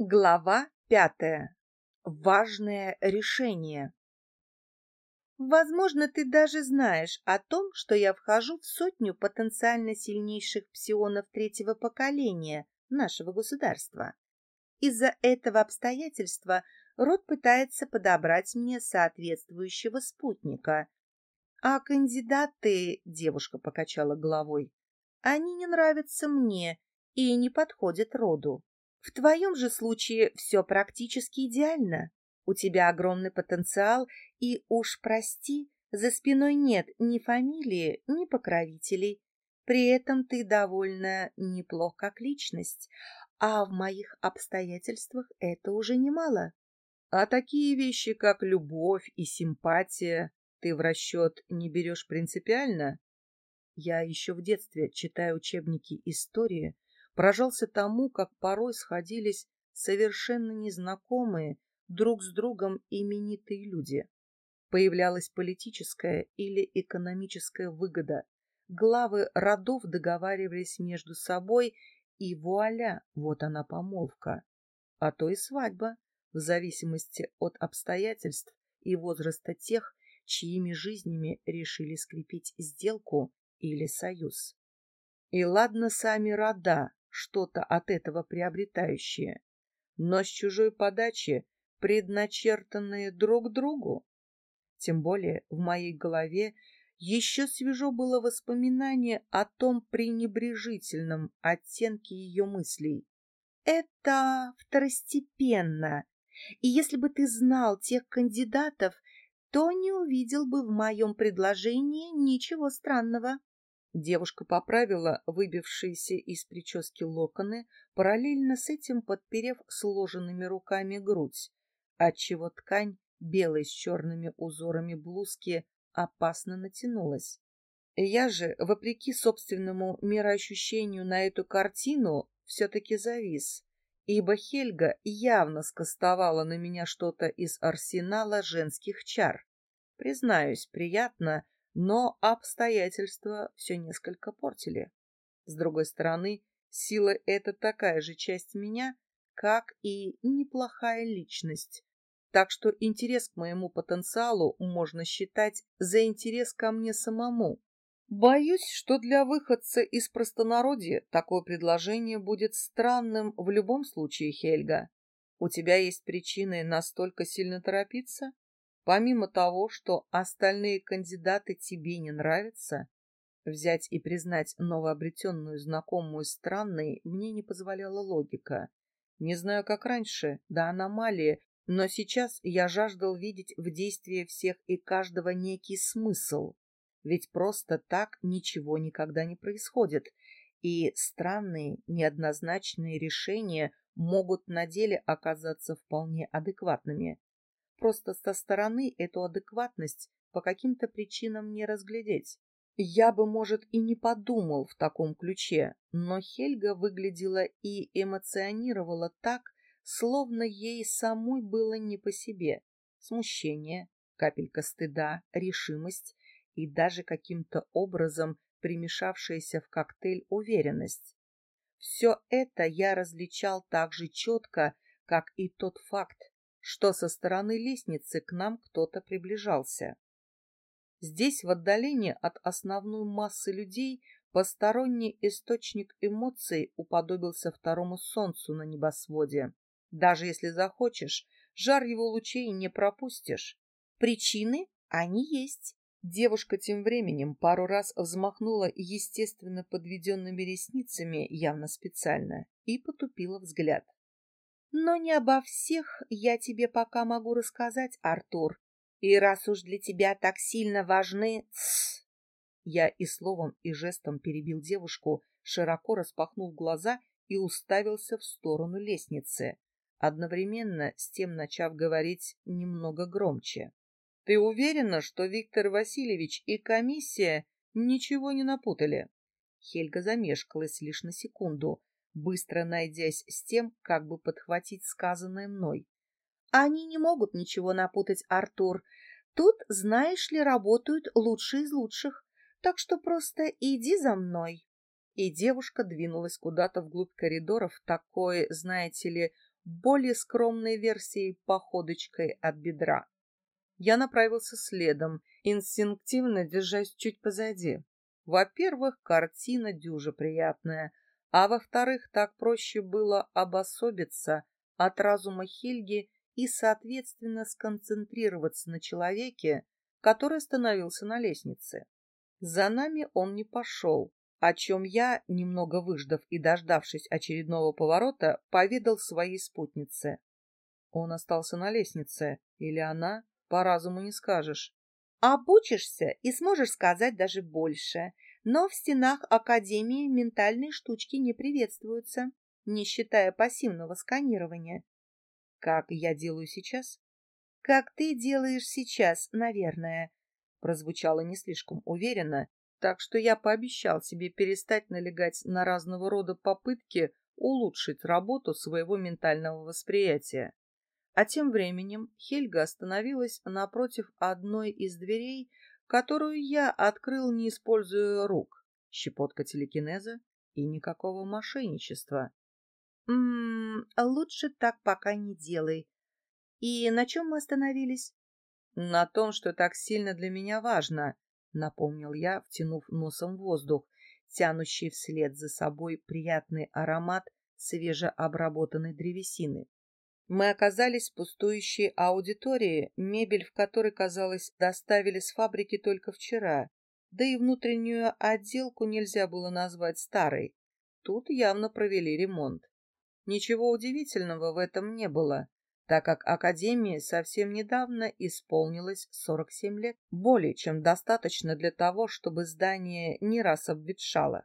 Глава пятая. Важное решение. Возможно, ты даже знаешь о том, что я вхожу в сотню потенциально сильнейших псионов третьего поколения нашего государства. Из-за этого обстоятельства род пытается подобрать мне соответствующего спутника. А кандидаты, девушка покачала головой, они не нравятся мне и не подходят роду. В твоем же случае все практически идеально. У тебя огромный потенциал, и уж прости, за спиной нет ни фамилии, ни покровителей. При этом ты довольно неплох как личность, а в моих обстоятельствах это уже немало. А такие вещи, как любовь и симпатия, ты в расчет не берешь принципиально? Я еще в детстве, читая учебники истории, поражался тому, как порой сходились совершенно незнакомые друг с другом именитые люди. Появлялась политическая или экономическая выгода. Главы родов договаривались между собой, и вуаля, вот она помолвка. А то и свадьба, в зависимости от обстоятельств и возраста тех, чьими жизнями решили скрепить сделку или союз. И ладно сами рода, что-то от этого приобретающие, но с чужой подачи предначертанные друг другу. Тем более в моей голове еще свежо было воспоминание о том пренебрежительном оттенке ее мыслей. Это второстепенно. И если бы ты знал тех кандидатов, то не увидел бы в моем предложении ничего странного. Девушка поправила выбившиеся из прически локоны, параллельно с этим подперев сложенными руками грудь, отчего ткань белой с черными узорами блузки опасно натянулась. Я же, вопреки собственному мироощущению на эту картину, все-таки завис, ибо Хельга явно скостовала на меня что-то из арсенала женских чар. Признаюсь, приятно, но обстоятельства все несколько портили. С другой стороны, сила — это такая же часть меня, как и неплохая личность. Так что интерес к моему потенциалу можно считать за интерес ко мне самому. Боюсь, что для выходца из простонародья такое предложение будет странным в любом случае, Хельга. У тебя есть причины настолько сильно торопиться? Помимо того, что остальные кандидаты тебе не нравятся, взять и признать новообретенную знакомую странной мне не позволяла логика. Не знаю, как раньше, до аномалии, но сейчас я жаждал видеть в действии всех и каждого некий смысл. Ведь просто так ничего никогда не происходит, и странные, неоднозначные решения могут на деле оказаться вполне адекватными. Просто со стороны эту адекватность по каким-то причинам не разглядеть. Я бы, может, и не подумал в таком ключе, но Хельга выглядела и эмоционировала так, словно ей самой было не по себе. Смущение, капелька стыда, решимость и даже каким-то образом примешавшаяся в коктейль уверенность. Все это я различал так же четко, как и тот факт, что со стороны лестницы к нам кто-то приближался. Здесь, в отдалении от основной массы людей, посторонний источник эмоций уподобился второму солнцу на небосводе. Даже если захочешь, жар его лучей не пропустишь. Причины? Они есть. Девушка тем временем пару раз взмахнула естественно подведенными ресницами, явно специально, и потупила взгляд. Но не обо всех я тебе пока могу рассказать, Артур. И раз уж для тебя так сильно важны... Тс! Я и словом, и жестом перебил девушку, широко распахнув глаза и уставился в сторону лестницы, одновременно с тем начав говорить немного громче. «Ты уверена, что Виктор Васильевич и комиссия ничего не напутали?» Хельга замешкалась лишь на секунду, быстро найдясь с тем, как бы подхватить сказанное мной. «Они не могут ничего напутать, Артур. Тут, знаешь ли, работают лучшие из лучших, так что просто иди за мной». И девушка двинулась куда-то вглубь коридоров, такой, знаете ли, более скромной версией походочкой от бедра. Я направился следом, инстинктивно держась чуть позади. Во-первых, картина дюжа приятная, а во-вторых, так проще было обособиться от разума Хельги и, соответственно, сконцентрироваться на человеке, который становился на лестнице. За нами он не пошел, о чем я, немного выждав и дождавшись очередного поворота, поведал своей спутнице. Он остался на лестнице, или она, по разуму не скажешь. Обучишься и сможешь сказать даже больше, но в стенах Академии ментальные штучки не приветствуются, не считая пассивного сканирования. Как я делаю сейчас? Как ты делаешь сейчас, наверное, прозвучало не слишком уверенно, так что я пообещал себе перестать налегать на разного рода попытки улучшить работу своего ментального восприятия. А тем временем Хельга остановилась напротив одной из дверей, которую я открыл, не используя рук. Щепотка телекинеза и никакого мошенничества. «М -м, лучше так пока не делай. И на чем мы остановились?» «На том, что так сильно для меня важно», — напомнил я, втянув носом воздух, тянущий вслед за собой приятный аромат свежеобработанной древесины. Мы оказались в пустующей аудитории, мебель в которой, казалось, доставили с фабрики только вчера, да и внутреннюю отделку нельзя было назвать старой. Тут явно провели ремонт. Ничего удивительного в этом не было, так как Академии совсем недавно исполнилось 47 лет, более чем достаточно для того, чтобы здание не раз обветшало.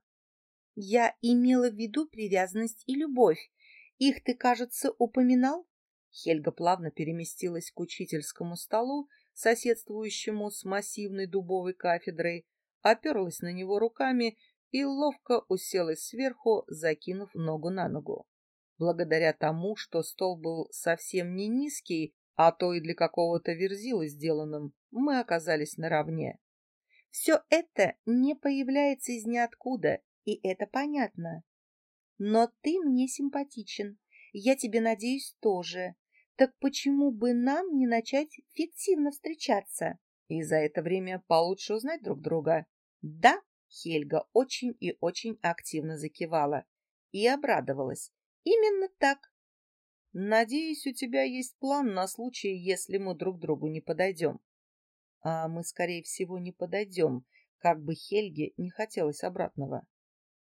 «Я имела в виду привязанность и любовь. Их ты, кажется, упоминал?» Хельга плавно переместилась к учительскому столу, соседствующему с массивной дубовой кафедрой, оперлась на него руками и ловко уселась сверху, закинув ногу на ногу. Благодаря тому, что стол был совсем не низкий, а то и для какого-то верзила сделанным, мы оказались наравне. Все это не появляется из ниоткуда, и это понятно. Но ты мне симпатичен. Я тебе, надеюсь, тоже. Так почему бы нам не начать фиктивно встречаться? И за это время получше узнать друг друга. Да, Хельга очень и очень активно закивала и обрадовалась. Именно так. Надеюсь, у тебя есть план на случай, если мы друг другу не подойдем. А мы, скорее всего, не подойдем, как бы Хельге не хотелось обратного.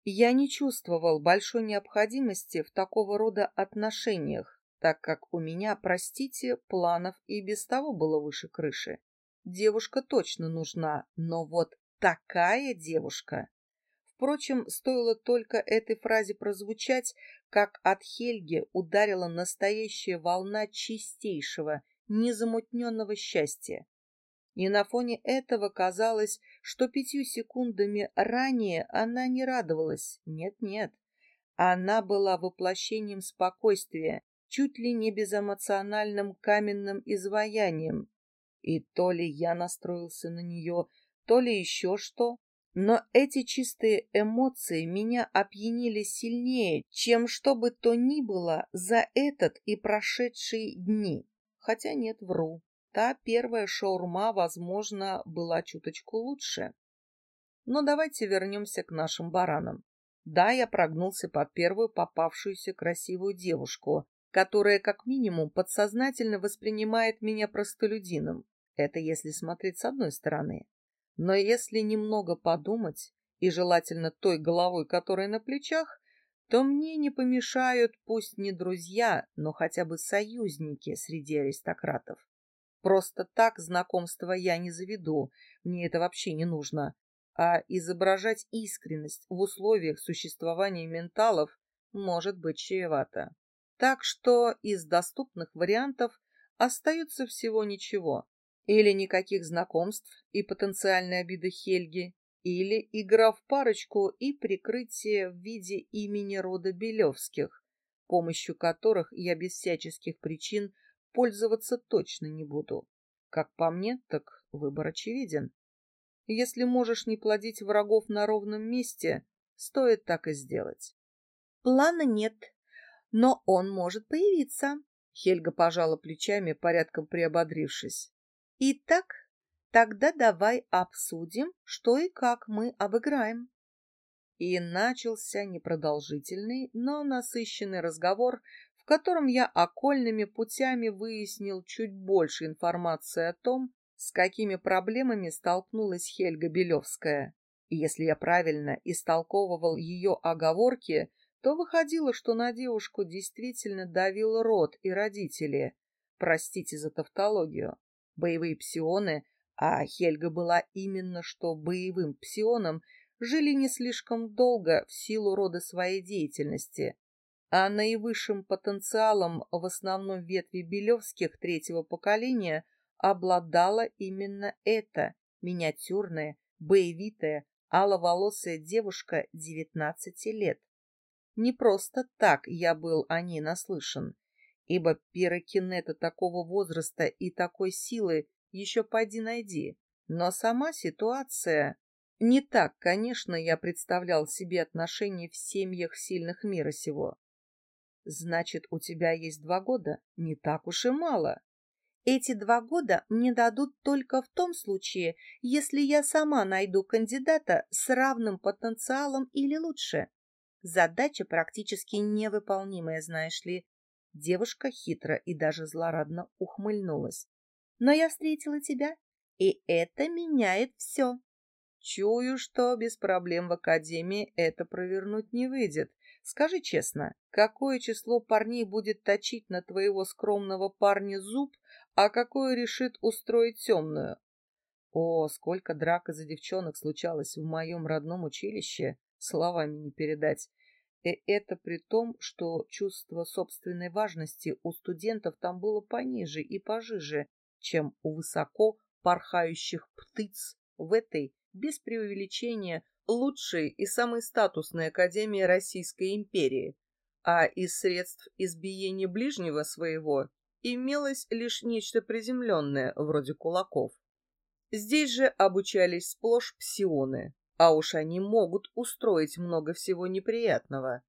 Я не чувствовал большой необходимости в такого рода отношениях, так как у меня, простите, планов и без того было выше крыши. Девушка точно нужна, но вот такая девушка. Впрочем, стоило только этой фразе прозвучать, как от Хельги ударила настоящая волна чистейшего, незамутненного счастья. И на фоне этого казалось, что пятью секундами ранее она не радовалась. Нет-нет, она была воплощением спокойствия, чуть ли не безэмоциональным каменным изваянием. И то ли я настроился на нее, то ли еще что, но эти чистые эмоции меня опьянили сильнее, чем что бы то ни было за этот и прошедшие дни. Хотя нет, вру. Та первая шаурма, возможно, была чуточку лучше. Но давайте вернемся к нашим баранам. Да, я прогнулся под первую попавшуюся красивую девушку, которая как минимум подсознательно воспринимает меня простолюдином. Это если смотреть с одной стороны. Но если немного подумать, и желательно той головой, которая на плечах, то мне не помешают пусть не друзья, но хотя бы союзники среди аристократов. Просто так знакомства я не заведу, мне это вообще не нужно. А изображать искренность в условиях существования менталов может быть чревато. Так что из доступных вариантов остается всего ничего. Или никаких знакомств и потенциальной обиды Хельги, или игра в парочку и прикрытие в виде имени рода Белевских, помощью которых я без всяческих причин пользоваться точно не буду. Как по мне, так выбор очевиден. Если можешь не плодить врагов на ровном месте, стоит так и сделать. Плана нет, но он может появиться. Хельга пожала плечами, порядком приободрившись. Итак, тогда давай обсудим, что и как мы обыграем. И начался непродолжительный, но насыщенный разговор, в котором я окольными путями выяснил чуть больше информации о том, с какими проблемами столкнулась Хельга Белевская. И если я правильно истолковывал ее оговорки, то выходило, что на девушку действительно давил род и родители. Простите за тавтологию. Боевые псионы, а Хельга была именно что боевым псионом, жили не слишком долго в силу рода своей деятельности, а наивысшим потенциалом в основном ветви Белевских третьего поколения обладала именно эта миниатюрная, боевитая, аловолосая девушка девятнадцати лет. Не просто так я был о ней наслышан, ибо пирокинета такого возраста и такой силы еще поди найди. Но сама ситуация... Не так, конечно, я представлял себе отношения в семьях сильных мира сего. Значит, у тебя есть два года? Не так уж и мало. Эти два года мне дадут только в том случае, если я сама найду кандидата с равным потенциалом или лучше. Задача практически невыполнимая, знаешь ли. Девушка хитро и даже злорадно ухмыльнулась. Но я встретила тебя, и это меняет все. Чую, что без проблем в академии это провернуть не выйдет. Скажи честно, какое число парней будет точить на твоего скромного парня зуб, а какое решит устроить темную? О, сколько драк из-за девчонок случалось в моем родном училище, словами не передать. И это при том, что чувство собственной важности у студентов там было пониже и пожиже, чем у высоко порхающих птиц в этой, без преувеличения, лучшей и самой статусной академии Российской империи. А из средств избиения ближнего своего имелось лишь нечто приземленное, вроде кулаков. Здесь же обучались сплошь псионы, а уж они могут устроить много всего неприятного.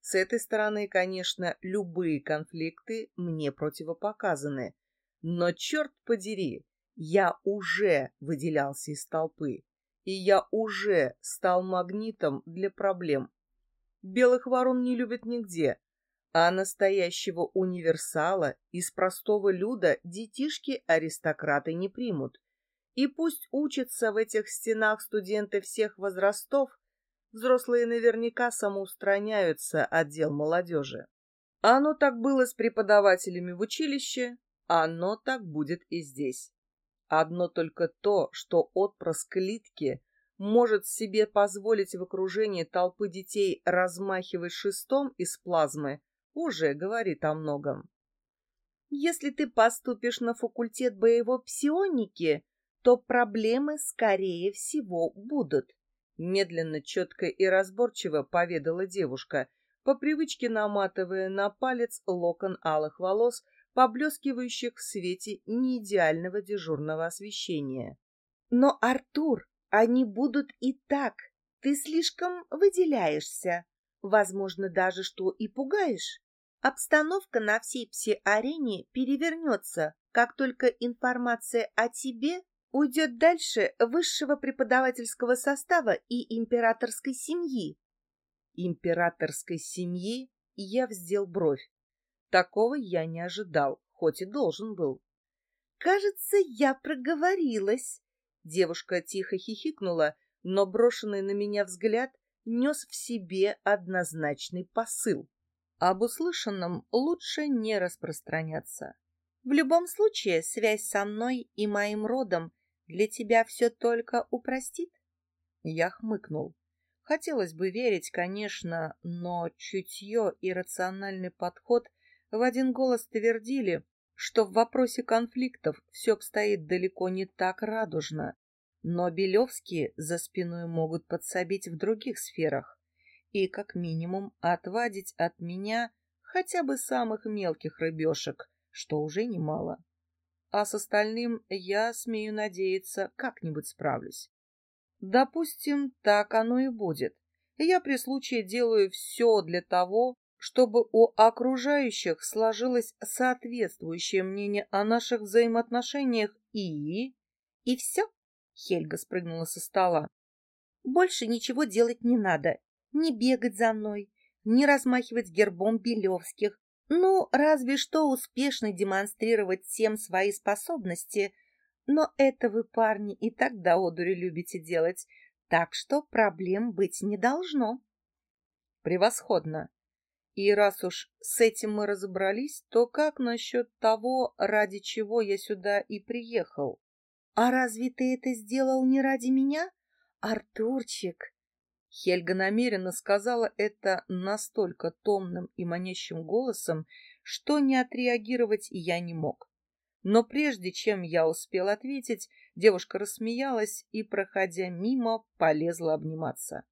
С этой стороны, конечно, любые конфликты мне противопоказаны. Но, черт подери, я уже выделялся из толпы, и я уже стал магнитом для проблем. Белых ворон не любят нигде, а настоящего универсала из простого люда детишки-аристократы не примут. И пусть учатся в этих стенах студенты всех возрастов, взрослые наверняка самоустраняются от дел молодежи. Оно так было с преподавателями в училище, оно так будет и здесь. Одно только то, что отпрыск Литки может себе позволить в окружении толпы детей размахивать шестом из плазмы, уже говорит о многом. Если ты поступишь на факультет боевой псионики, то проблемы, скорее всего, будут. Медленно, четко и разборчиво поведала девушка, по привычке наматывая на палец локон алых волос, поблескивающих в свете неидеального дежурного освещения. «Но, Артур, они будут и так. Ты слишком выделяешься. Возможно, даже что и пугаешь. Обстановка на всей пси-арене перевернется, как только информация о тебе уйдет дальше высшего преподавательского состава и императорской семьи. Императорской семьи я вздел бровь. Такого я не ожидал, хоть и должен был. Кажется, я проговорилась. Девушка тихо хихикнула, но брошенный на меня взгляд нес в себе однозначный посыл. Об услышанном лучше не распространяться. В любом случае, связь со мной и моим родом для тебя все только упростит? Я хмыкнул. Хотелось бы верить, конечно, но чутье и рациональный подход в один голос твердили, что в вопросе конфликтов все обстоит далеко не так радужно. Но Белевские за спиной могут подсобить в других сферах и, как минимум, отвадить от меня хотя бы самых мелких рыбешек, что уже немало а с остальным я, смею надеяться, как-нибудь справлюсь. Допустим, так оно и будет. Я при случае делаю все для того, чтобы у окружающих сложилось соответствующее мнение о наших взаимоотношениях и... И все? Хельга спрыгнула со стола. Больше ничего делать не надо. Не бегать за мной, не размахивать гербом Белевских. Ну, разве что успешно демонстрировать всем свои способности. Но это вы, парни, и так до одури любите делать, так что проблем быть не должно. Превосходно. И раз уж с этим мы разобрались, то как насчет того, ради чего я сюда и приехал? А разве ты это сделал не ради меня, Артурчик? Хельга намеренно сказала это настолько томным и манящим голосом, что не отреагировать я не мог. Но прежде чем я успел ответить, девушка рассмеялась и, проходя мимо, полезла обниматься.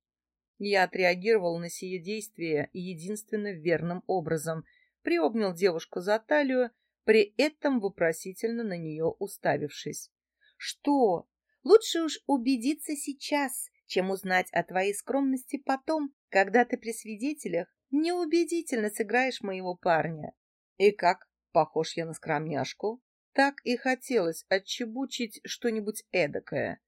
Я отреагировал на сие действие единственно верным образом. Приобнял девушку за талию, при этом вопросительно на нее уставившись. «Что? Лучше уж убедиться сейчас, чем узнать о твоей скромности потом, когда ты при свидетелях неубедительно сыграешь моего парня». «И как? Похож я на скромняшку?» Так и хотелось отчебучить что-нибудь эдакое.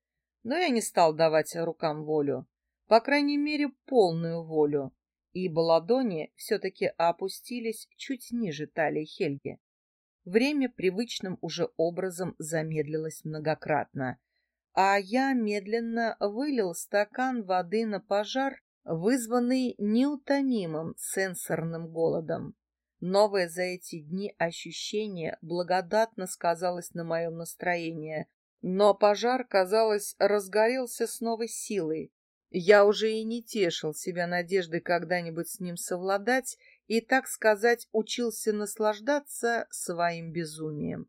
Но я не стал давать рукам волю по крайней мере, полную волю, ибо ладони все-таки опустились чуть ниже талии Хельги. Время привычным уже образом замедлилось многократно, а я медленно вылил стакан воды на пожар, вызванный неутомимым сенсорным голодом. Новое за эти дни ощущение благодатно сказалось на моем настроении, но пожар, казалось, разгорелся с новой силой, я уже и не тешил себя надеждой когда-нибудь с ним совладать и, так сказать, учился наслаждаться своим безумием.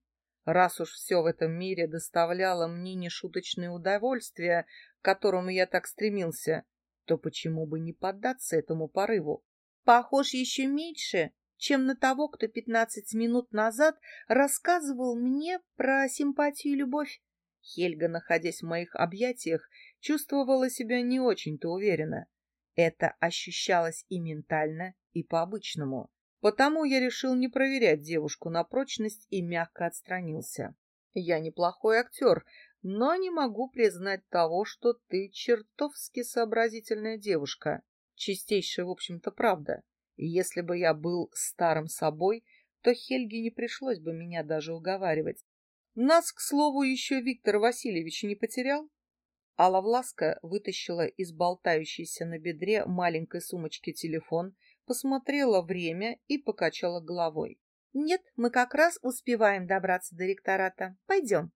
Раз уж все в этом мире доставляло мне нешуточное удовольствие, к которому я так стремился, то почему бы не поддаться этому порыву? Похож еще меньше, чем на того, кто пятнадцать минут назад рассказывал мне про симпатию и любовь. Хельга, находясь в моих объятиях, чувствовала себя не очень-то уверенно. Это ощущалось и ментально, и по-обычному. Потому я решил не проверять девушку на прочность и мягко отстранился. Я неплохой актер, но не могу признать того, что ты чертовски сообразительная девушка. Чистейшая, в общем-то, правда. Если бы я был старым собой, то Хельге не пришлось бы меня даже уговаривать. Нас, к слову, еще Виктор Васильевич не потерял. Алла Власка вытащила из болтающейся на бедре маленькой сумочки телефон, посмотрела время и покачала головой. «Нет, мы как раз успеваем добраться до ректората. Пойдем».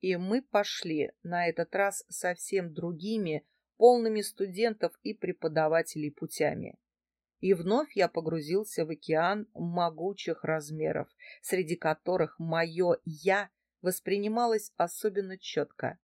И мы пошли, на этот раз совсем другими, полными студентов и преподавателей путями. И вновь я погрузился в океан могучих размеров, среди которых мое «я» воспринималось особенно четко.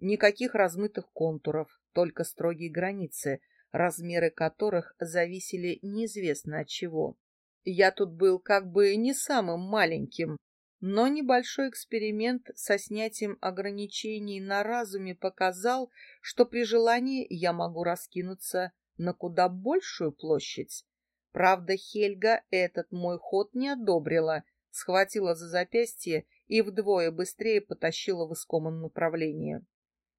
Никаких размытых контуров, только строгие границы, размеры которых зависели неизвестно от чего. Я тут был как бы не самым маленьким, но небольшой эксперимент со снятием ограничений на разуме показал, что при желании я могу раскинуться на куда большую площадь. Правда, Хельга этот мой ход не одобрила, схватила за запястье и вдвое быстрее потащила в искомом направлении.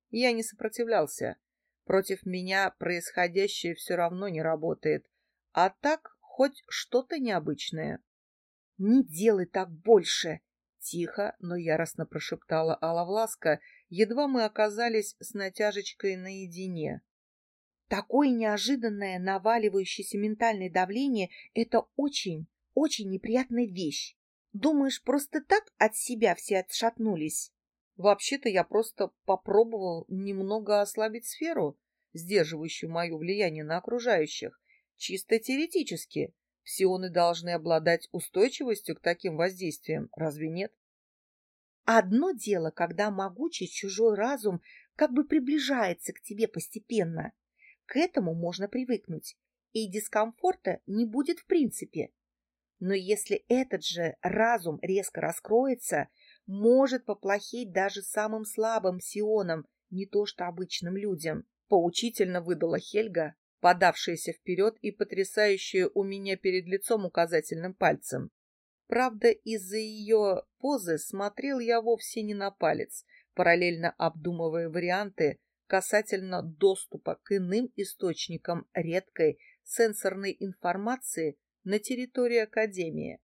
Я не сопротивлялся. Против меня происходящее все равно не работает. А так хоть что-то необычное. — Не делай так больше! — тихо, но яростно прошептала Алла Власка, едва мы оказались с натяжечкой наедине. Такое неожиданное наваливающееся ментальное давление — это очень, очень неприятная вещь. Думаешь, просто так от себя все отшатнулись? Вообще-то я просто попробовал немного ослабить сферу, сдерживающую мое влияние на окружающих. Чисто теоретически. Псионы должны обладать устойчивостью к таким воздействиям, разве нет? Одно дело, когда могучий чужой разум как бы приближается к тебе постепенно. К этому можно привыкнуть, и дискомфорта не будет в принципе. Но если этот же разум резко раскроется – может поплохеть даже самым слабым сионам, не то что обычным людям. Поучительно выдала Хельга, подавшаяся вперед и потрясающая у меня перед лицом указательным пальцем. Правда, из-за ее позы смотрел я вовсе не на палец, параллельно обдумывая варианты касательно доступа к иным источникам редкой сенсорной информации на территории Академии.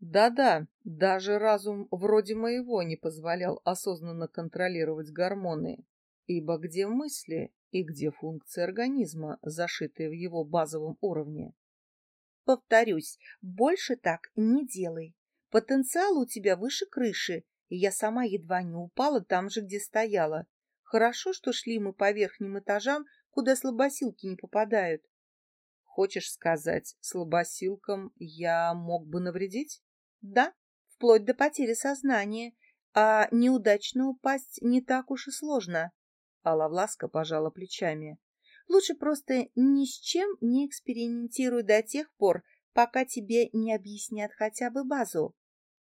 Да-да, даже разум вроде моего не позволял осознанно контролировать гормоны, ибо где мысли и где функции организма, зашитые в его базовом уровне? Повторюсь, больше так не делай. Потенциал у тебя выше крыши, и я сама едва не упала там же, где стояла. Хорошо, что шли мы по верхним этажам, куда слабосилки не попадают. Хочешь сказать, слабосилкам я мог бы навредить? Да, вплоть до потери сознания. А неудачно упасть не так уж и сложно. Алла Власка пожала плечами. Лучше просто ни с чем не экспериментируй до тех пор, пока тебе не объяснят хотя бы базу.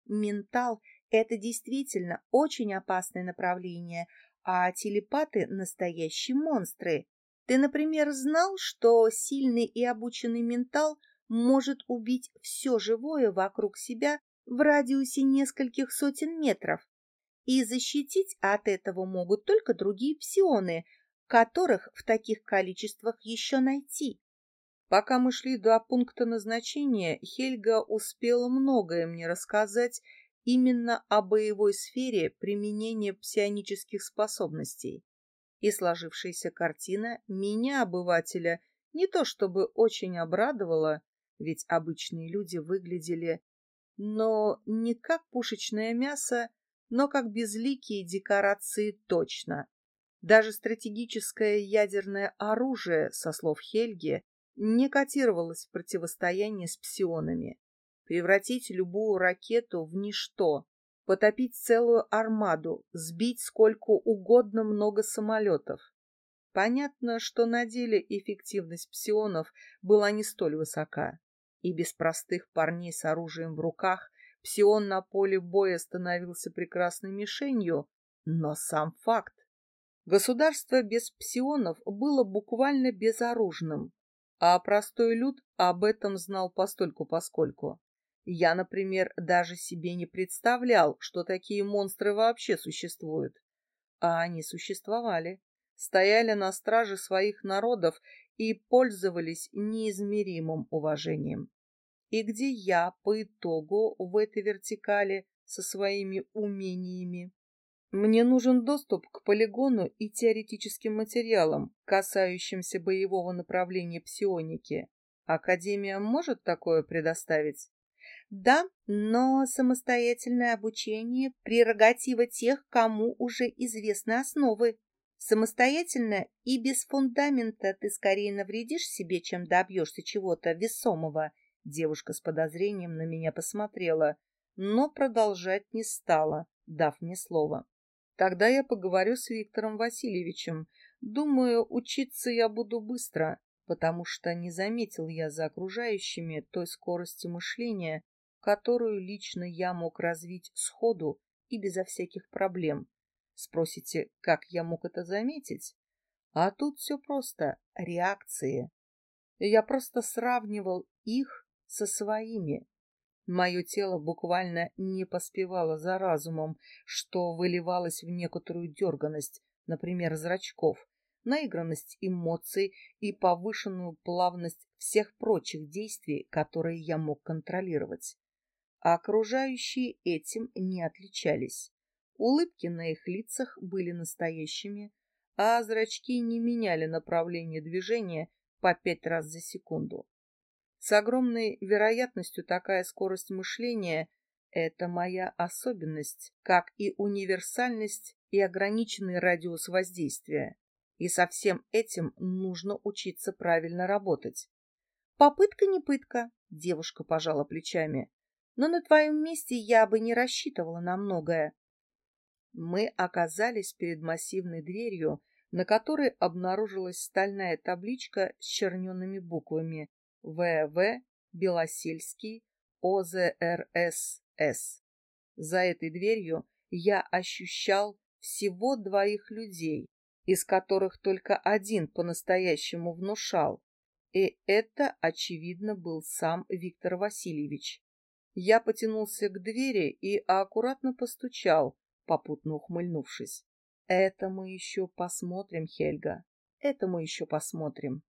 Ментал — это действительно очень опасное направление, а телепаты — настоящие монстры. Ты, например, знал, что сильный и обученный ментал может убить все живое вокруг себя в радиусе нескольких сотен метров? И защитить от этого могут только другие псионы, которых в таких количествах еще найти. Пока мы шли до пункта назначения, Хельга успела многое мне рассказать именно о боевой сфере применения псионических способностей. И сложившаяся картина меня, обывателя, не то чтобы очень обрадовала, ведь обычные люди выглядели, но не как пушечное мясо, но как безликие декорации точно. Даже стратегическое ядерное оружие, со слов Хельги, не котировалось в противостоянии с псионами. Превратить любую ракету в ничто, потопить целую армаду, сбить сколько угодно много самолетов. Понятно, что на деле эффективность псионов была не столь высока, и без простых парней с оружием в руках псион на поле боя становился прекрасной мишенью, но сам факт. Государство без псионов было буквально безоружным, а простой люд об этом знал постольку-поскольку. Я, например, даже себе не представлял, что такие монстры вообще существуют. А они существовали, стояли на страже своих народов и пользовались неизмеримым уважением. И где я по итогу в этой вертикали со своими умениями? Мне нужен доступ к полигону и теоретическим материалам, касающимся боевого направления псионики. Академия может такое предоставить? Да, но самостоятельное обучение – прерогатива тех, кому уже известны основы. Самостоятельно и без фундамента ты скорее навредишь себе, чем добьешься чего-то весомого. Девушка с подозрением на меня посмотрела, но продолжать не стала, дав мне слово. Тогда я поговорю с Виктором Васильевичем. Думаю, учиться я буду быстро, потому что не заметил я за окружающими той скорости мышления, которую лично я мог развить сходу и безо всяких проблем. Спросите, как я мог это заметить? А тут все просто — реакции. Я просто сравнивал их со своими. Мое тело буквально не поспевало за разумом, что выливалось в некоторую дерганность, например, зрачков, наигранность эмоций и повышенную плавность всех прочих действий, которые я мог контролировать. А окружающие этим не отличались. Улыбки на их лицах были настоящими, а зрачки не меняли направление движения по пять раз за секунду. С огромной вероятностью такая скорость мышления — это моя особенность, как и универсальность и ограниченный радиус воздействия. И со всем этим нужно учиться правильно работать. Попытка не пытка, девушка пожала плечами. Но на твоем месте я бы не рассчитывала на многое. Мы оказались перед массивной дверью, на которой обнаружилась стальная табличка с черненными буквами ВВ Белосельский ОЗРСС. За этой дверью я ощущал всего двоих людей, из которых только один по-настоящему внушал. И это, очевидно, был сам Виктор Васильевич. Я потянулся к двери и аккуратно постучал, попутно ухмыльнувшись. Это мы еще посмотрим, Хельга. Это мы еще посмотрим.